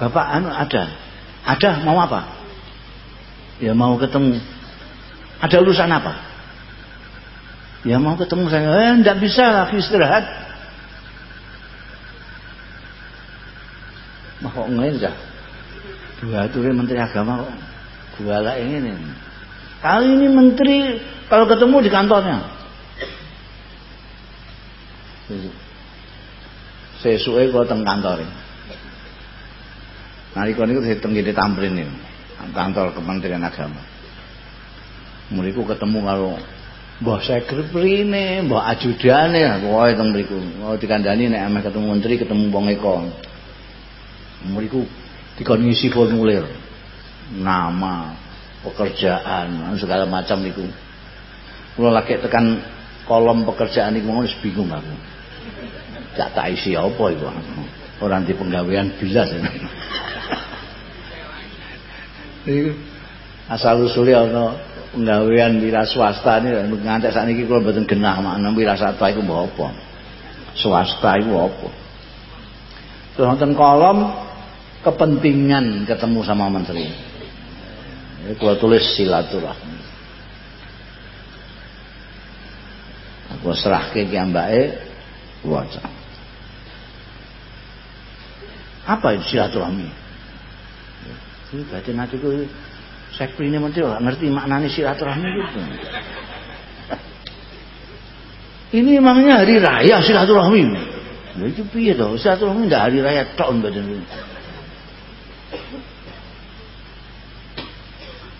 Bapak anu ada. Ada mau apa? Ya mau ketemu. Ada urusan apa? Ya mau ketemu saya. Eh enggak bisa lagi istirahat. Mau kok ngene Dua itu menteri agama kok Gua ini. Kali ini menteri kalau ketemu di kantornya. Sesuai kalau teng kantor. Nalika niku hiteng gede tamprin nih kantor Kementerian Agama. Muriku ketemu kalau Mbah sekretari ini, mbah ajudane, pokoke teng mriku. Mau dikandani nek ameh ketemu menteri, ketemu wong eko. Muriku dikon ngisi formulir. Nama pekerjaan segala macam itu kalau lagi tekan kolom pekerjaan itu mau bingung aku. Gak tak isi apa itu orang di penggawean bilas. Asal usulnya ada penggawean wira swasta ini ngantek saat ini kalau betul genah makna wira swasta itu apa swasta itu apa terus nonton kolom kepentingan ketemu sama menteri ini kalau tulis silaturahmi. Aku serahke ki ambake waca. Apa itu silaturahmi? Ini nanti ku sekri ini menteri gak ngerti maknanya silaturahmi gitu. Ini emangnya hari raya silaturahmi. Nah, itu piye toh? Silaturahmi enggak hari raya tok mboten.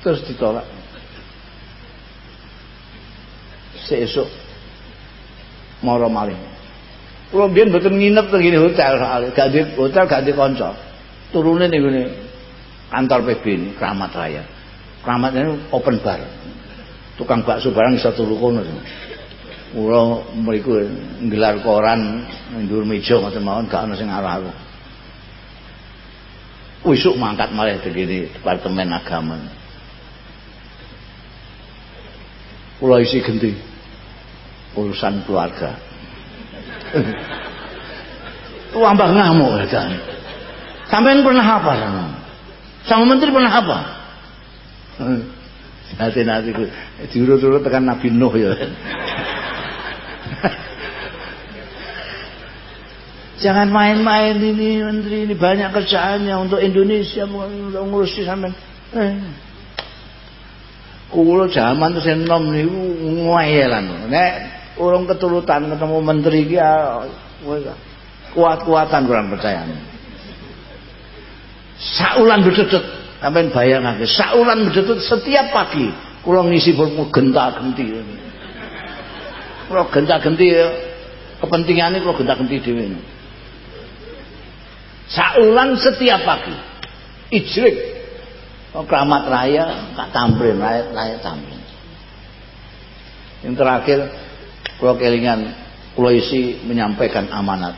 terus ditolak seesok moro malih kula mbiyen mboten nginep ngene hotel di hotel gak di kanca turune ning ngene kantor PB ini Keramat Raya Keramat ini open bar tukang bakso barang bisa turu kono kula mriku nggelar koran ndur meja ngoten mawon gak ana sing arah aku Wisuk mangkat malah begini Departemen Agama. Kula isi genti urusan keluarga. Wambah ngamuk kan. Sampai pernah apa sama? Sama menteri pernah apa? Hati-hati ku diurut-urut tekan Nabi Nuh ya. Jangan main-main ini menteri ini banyak kerjaannya untuk Indonesia untuk ngurusi sampean. Eh. Kulo zaman terus enom niku ngoyelan. Nek urung keturutan ketemu menteri iki ah, kuat-kuatan kurang percaya. Saulan bededet sampean bayangake, saulan bededet setiap pagi kula ngisi pulmu genta-genti. Kula genta-genti kepentingane kula genta-genti dhewe. Saulan setiap pagi. Ijrik. Keramat raya, Kak Tamrin, raya, raya Tamrin. Yang terakhir, kalau kelingan, kalau isi menyampaikan amanat.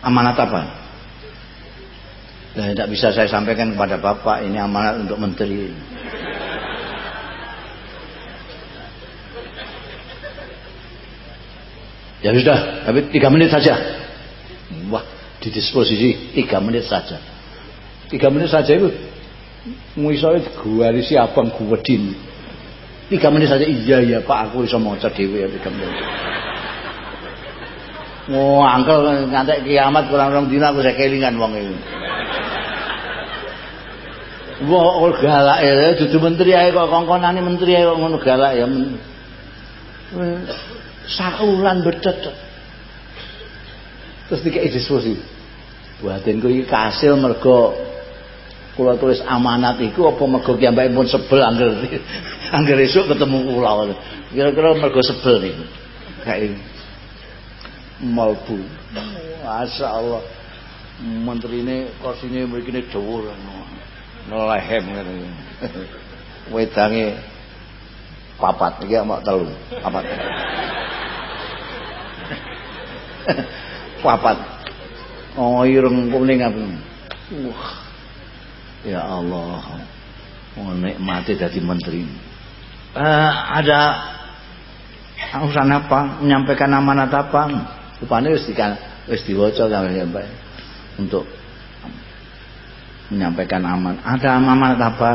Amanat apa? Dan tidak bisa saya sampaikan kepada Bapak, ini amanat untuk menteri. Ya sudah, tapi tiga menit saja. Wah, di disposisi tiga menit saja. Tiga menit saja itu muisoi guarisi abang guwedin. Tiga menit saja iya ya Pak aku bisa maca dhewe ya tiga menit. Oh, angkel ngantek kiamat kurang orang dina aku kelingan wong itu. Wah, oh, galak ya, dudu menteri ae kok kongkonane menteri ae kok ngono galak ya. saulan bedet terus dikai diskusi. Buatin kuwi kasil mergo kula tulis amanat iku apa mergo pun sebel angger angger esuk ketemu kula. Kira-kira mergo sebel niku kae malbu. Masya Allah menteri ini kursinya begini dhuwur nelehem gitu wedange papat iki mak telu. Papat. Papat. Oh kuning apa wah. Ya Allah. Oh nikmati dari menteri. Uh, ada urusan apa? Menyampaikan amanat apa rupanya wis dikan wis diwaca sampai untuk menyampaikan aman ada amanat apa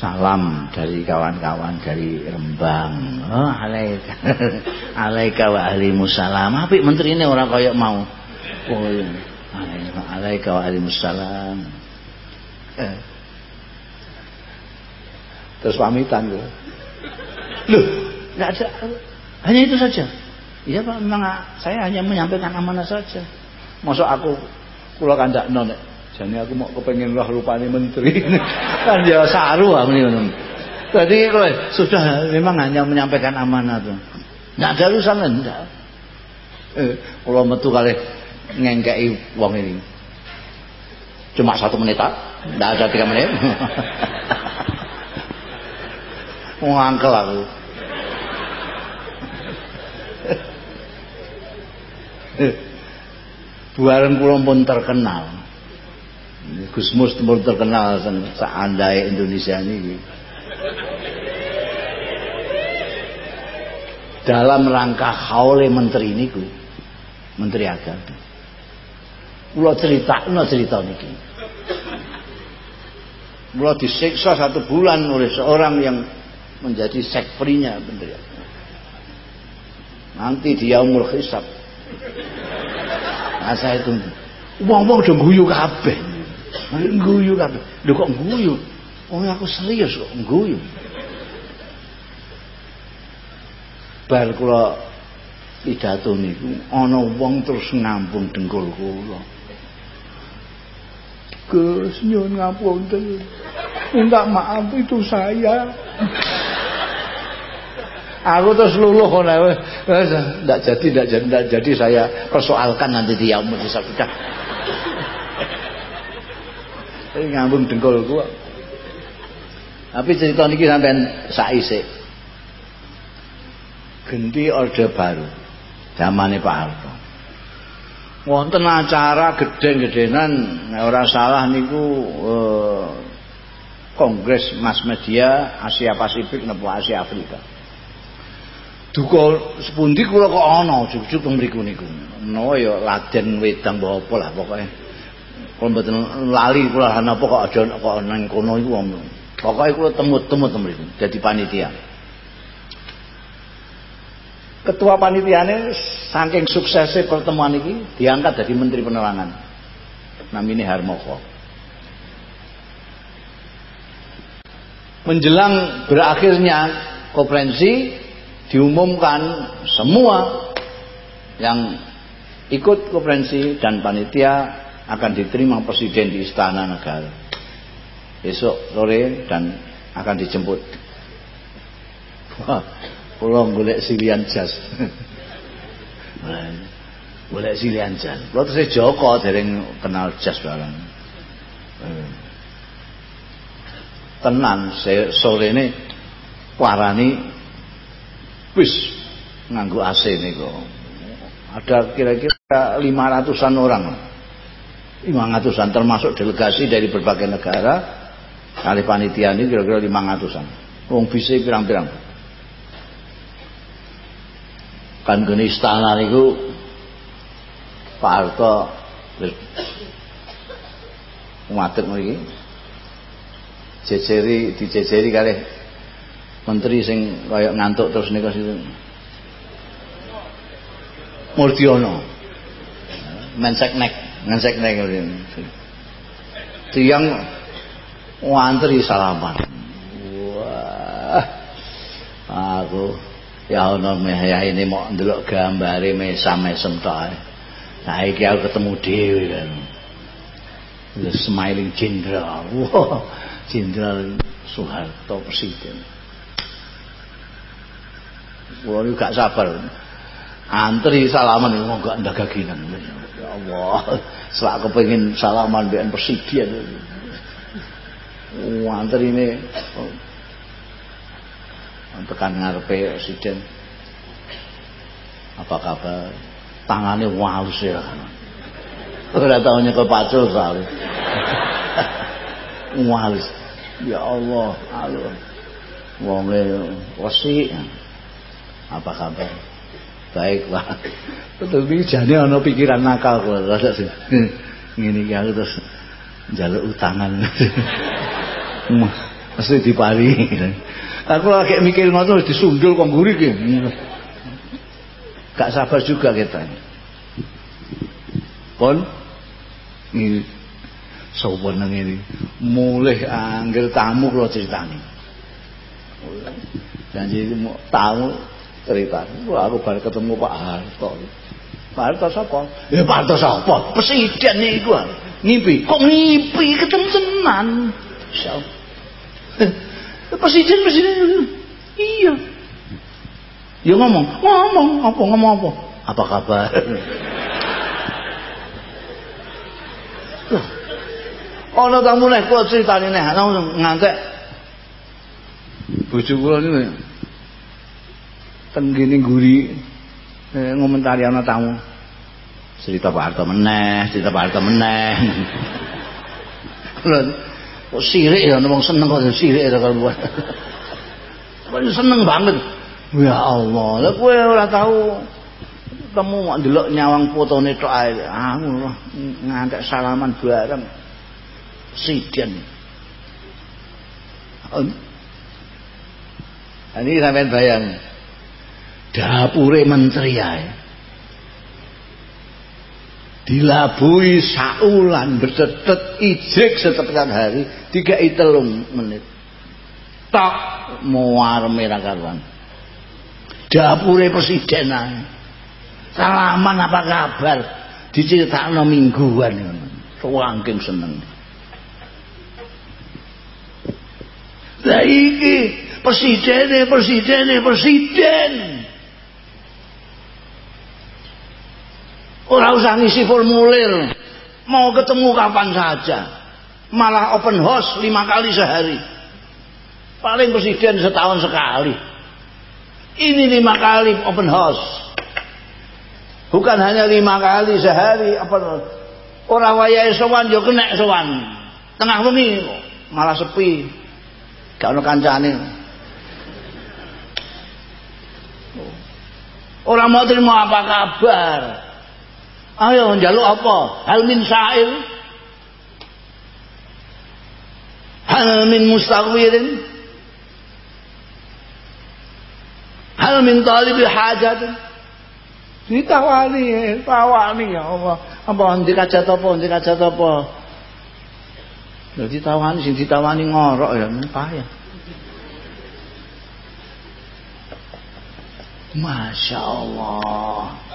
salam dari kawan-kawan dari Rembang. Oh, alaika. alaika wa ahli musalam. Apik menteri ini orang kaya mau. Oh, iya. alaika wa ahli musalam. Eh. Terus pamitan loh. Loh, enggak ada. Hanya itu saja. Iya Pak, memang saya hanya menyampaikan amanah saja. Masuk aku kula kandakno nek Jadi aku mau kepengen roh rupanya menteri. kan ya saru aku nih. Jadi sudah memang hanya menyampaikan amanah tuh. Nggak ada urusan enggak. Eh, kalau metu kali ngengkei uang ini. Cuma satu menit tak? Nggak ada tiga menit. Mau ngangkel aku. Buaran pulau pun terkenal. Gusmus pun terkenal seandai Indonesia ini dalam rangka haule menteri ini ku menteri agama. Kula cerita no cerita niki. Kula disiksa satu bulan oleh seorang yang menjadi sekprinya menteri agama. Nanti dia umur hisab nah saya tunggu wong-wong udah guyu kabeh Guyu kabeh. Lho kok guyu? Oh aku serius kok guyu. Bar kula pidato niku ana wong terus ngambung dengkul kula. Gus nyuwun ngapunten. Minta maaf itu saya. Aku terus luluh ngono Enggak jadi, enggak jadi, enggak jadi saya persoalkan nanti di yaumul hisab. Ini ngambung dengkul gua. Tapi cerita niki sampean saise. Genti orde baru. Zamane Pak Harto. Wonten acara gedhe-gedhenan ora salah niku eh, Kongres Mass Media Asia Pasifik napa Asia Afrika. Duka sepundi kula kok ana juk-juk teng mriku niku. Menawa ya laden wedang apa lah pokoke. Kula mboten lali kula napa kok aja kok nang kono iku Pokoke kula temut-temut teng mriku dadi panitia. Ketua panitiane saking suksesnya pertemuan ini diangkat dari Menteri Penerangan. Namanya Harmoko. Menjelang berakhirnya konferensi diumumkan semua yang ikut konferensi dan panitia akan diterima presiden di istana negara. Besok sore dan akan dijemput. Wah pulang golek silian jas. Golek silian jas. Lo terus Joko dereng kenal jas barang tenan sore ini warani wis nganggo AC niku. Ada kira-kira 500-an orang. 500-an termasuk delegasi dari berbagai negara. Kali panitia ini kira-kira 500-an. Wong bisa pirang-pirang. Kan geni istana niku Pak Harto ngadeg mriki. Jejeri dijejeri kali menteri sing kaya ngantuk terus niku Murdiono menseknek menseknek tiang ngantri salaman. Wah. Aku ya ono ya ini mau ndelok gambare mesam-mesem tok nah iki aku ketemu dhewe kan. The smiling jenderal. Wah jenderal Soeharto presiden Kula niku gak sabar. Antri salaman niku gak ndagaginan. Ya Allah, selak kepengin salaman mbek presiden. Oh, antri ini oh, tekan ngarepe presiden. Apa kabar? Tangannya walus ya. Ora tau nyekel pacul soalnya. walus. Ya Allah, Allah. Wonge wesi apa kabar? Baik pak. Betul ini jadi ada pikiran nakal kalau ada sih ini aku terus jalur utangan. Mesti dipari. Aku lagi mikir ngotot disundul kok gurih gak sabar juga kita pun ini sopan ini mulai angger tamu kalau ceritanya dan jadi tamu cerita. Wah, aku baru ketemu Pak Harto. Pak Harto siapa? Ya Pak Harto siapa? Presiden nih gua. Ngimpi. Kok ngimpi ketemu tenan? Siapa? Presiden presiden. Iya. Ya ngomong, ngomong apa ngomong apa? Apa kabar? Ana tamu nek kok critane nek ngantek bojo kula niku tenggini guri eh, ngomentari anak tamu. Cerita Pak Harto meneh cerita Pak Harto meneh. Kok sirik ya? Ngomong seneng kok sirik ya kalau buat. Seneng banget. Ya Allah lah gue ora tahu kamu mau delok nyawang fotone tok ae. Aku ngantek salaman bareng. Siden ini sampean bayang dapure menteri ae. Dilabui saulan bertetet ijek setepat hari tiga itelung menit. Tak muar merah karuan. Dapure presiden ae. Salaman apa kabar? Diceritakno mingguan. Ruangking seneng. Lah iki presidene presidene presiden, presiden. Ora usah ngisi formulir. Mau ketemu kapan saja. Malah open house lima kali sehari. Paling presiden setahun sekali. Ini lima kali open house. Bukan hanya lima kali sehari open house. Orang wayai sowan yo kena sowan. Tengah wengi malah sepi. Gak ono kancane. Orang mau terima apa kabar? Ayo njaluk apa? Hal min sa'il? Hal min mustaghfirin? Hal min talibi hajat? Ditawani, tawani ya Allah. Apa nanti kaca apa, nanti kaca apa? Jadi tawani sing ditawani ngorok ya payah. Masya Allah.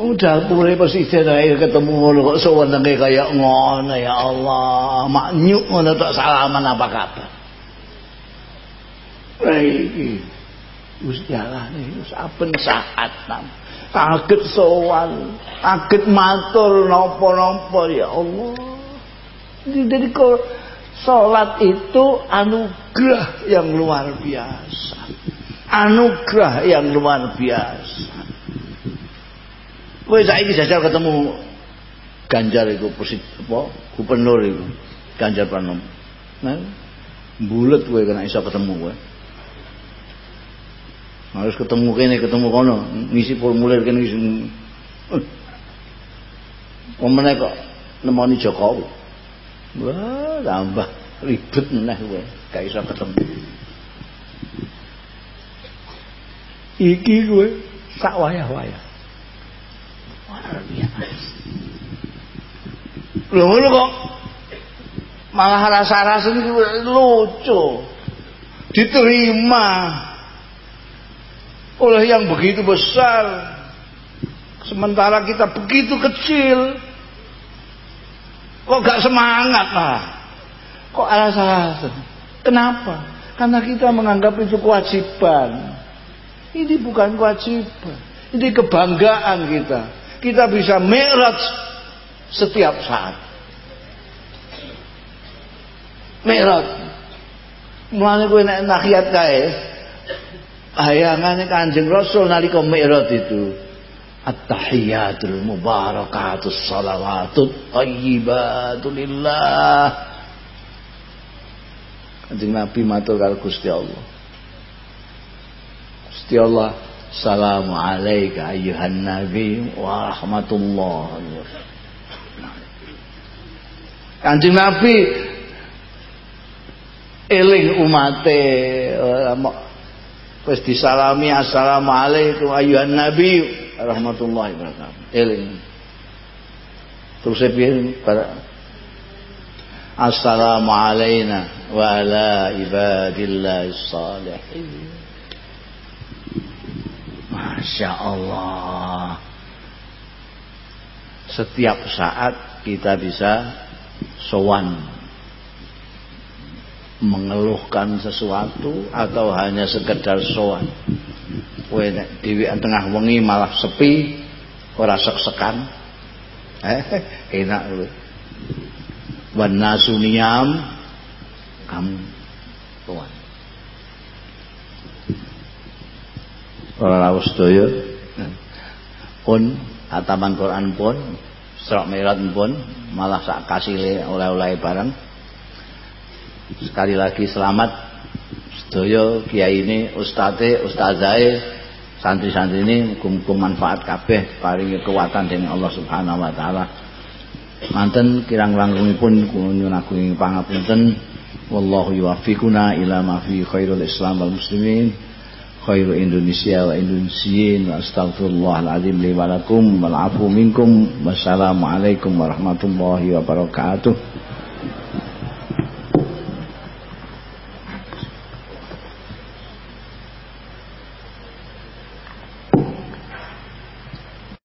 Udah mulai presiden aja ketemu ngono kok sewenenge kayak ngono ya Allah. Maknyuk ngono tak salaman apa kabar. Iki wis jalane wis aben saat nam. Kaget sowan, kaget matur napa-napa ya Allah. Jadi kok salat itu anugerah yang luar biasa. Anugerah yang luar biasa. Kowe saiki jajal ketemu Ganjar itu presid apa gubernur itu Ganjar Pranowo. Nah, bulet kowe kena iso ketemu kowe. Harus ketemu kene, ketemu kono, ngisi formulir kene ngisi. Pemene kok nemoni Jokowi. Wah, tambah ribet meneh kowe, gak iso ketemu. Iki kowe sak wayah-wayah. Lho kok malah rasa-rasa lucu. Diterima oleh yang begitu besar. Sementara kita begitu kecil. Kok gak semangat lah. Kok alasan? Kenapa? Karena kita menganggap itu kewajiban. Ini bukan kewajiban. Ini kebanggaan kita kita bisa mi'raj setiap saat. Mi'raj. Mulane kowe nek nakiat kae ayangane Kanjeng Rasul nalika mi'raj itu at-tahiyatul mubarakatus salawatut thayyibatu lillah. Kanjeng Nabi matur karo Gusti Allah. Gusti Allah Assalamu alayka ayuhan nabi wa rahmatullah Kanjeng Nabi eling umate wis disalami assalamu alaikum ayuhan nabi rahmatullahi wabarakatuh. Eling. Terus piye? Para assalamu wa ala ibadillahis salihin Masya Allah. Setiap saat kita bisa sowan. Mengeluhkan sesuatu atau hanya sekedar sowan. Nek tengah wengi malah sepi ora sek-sekan. Eh enak lho. Wan nasuniam kamu sowan Para rawuh sedaya. Pun hataman Quran pun Serok Mirat pun malah sak kasile oleh-oleh bareng. Sekali lagi selamat sedaya kiai ini ustate ustazae santri-santri ini muga manfaat kabeh paringi kekuatan dengan Allah Subhanahu wa taala. Manten kirang langkungipun nyuwun agung pangapunten wallahu yuwaffiquna ila khairul islam wal muslimin khairu Indonesia wa Indonesiin wa astagfirullahaladzim li walakum wal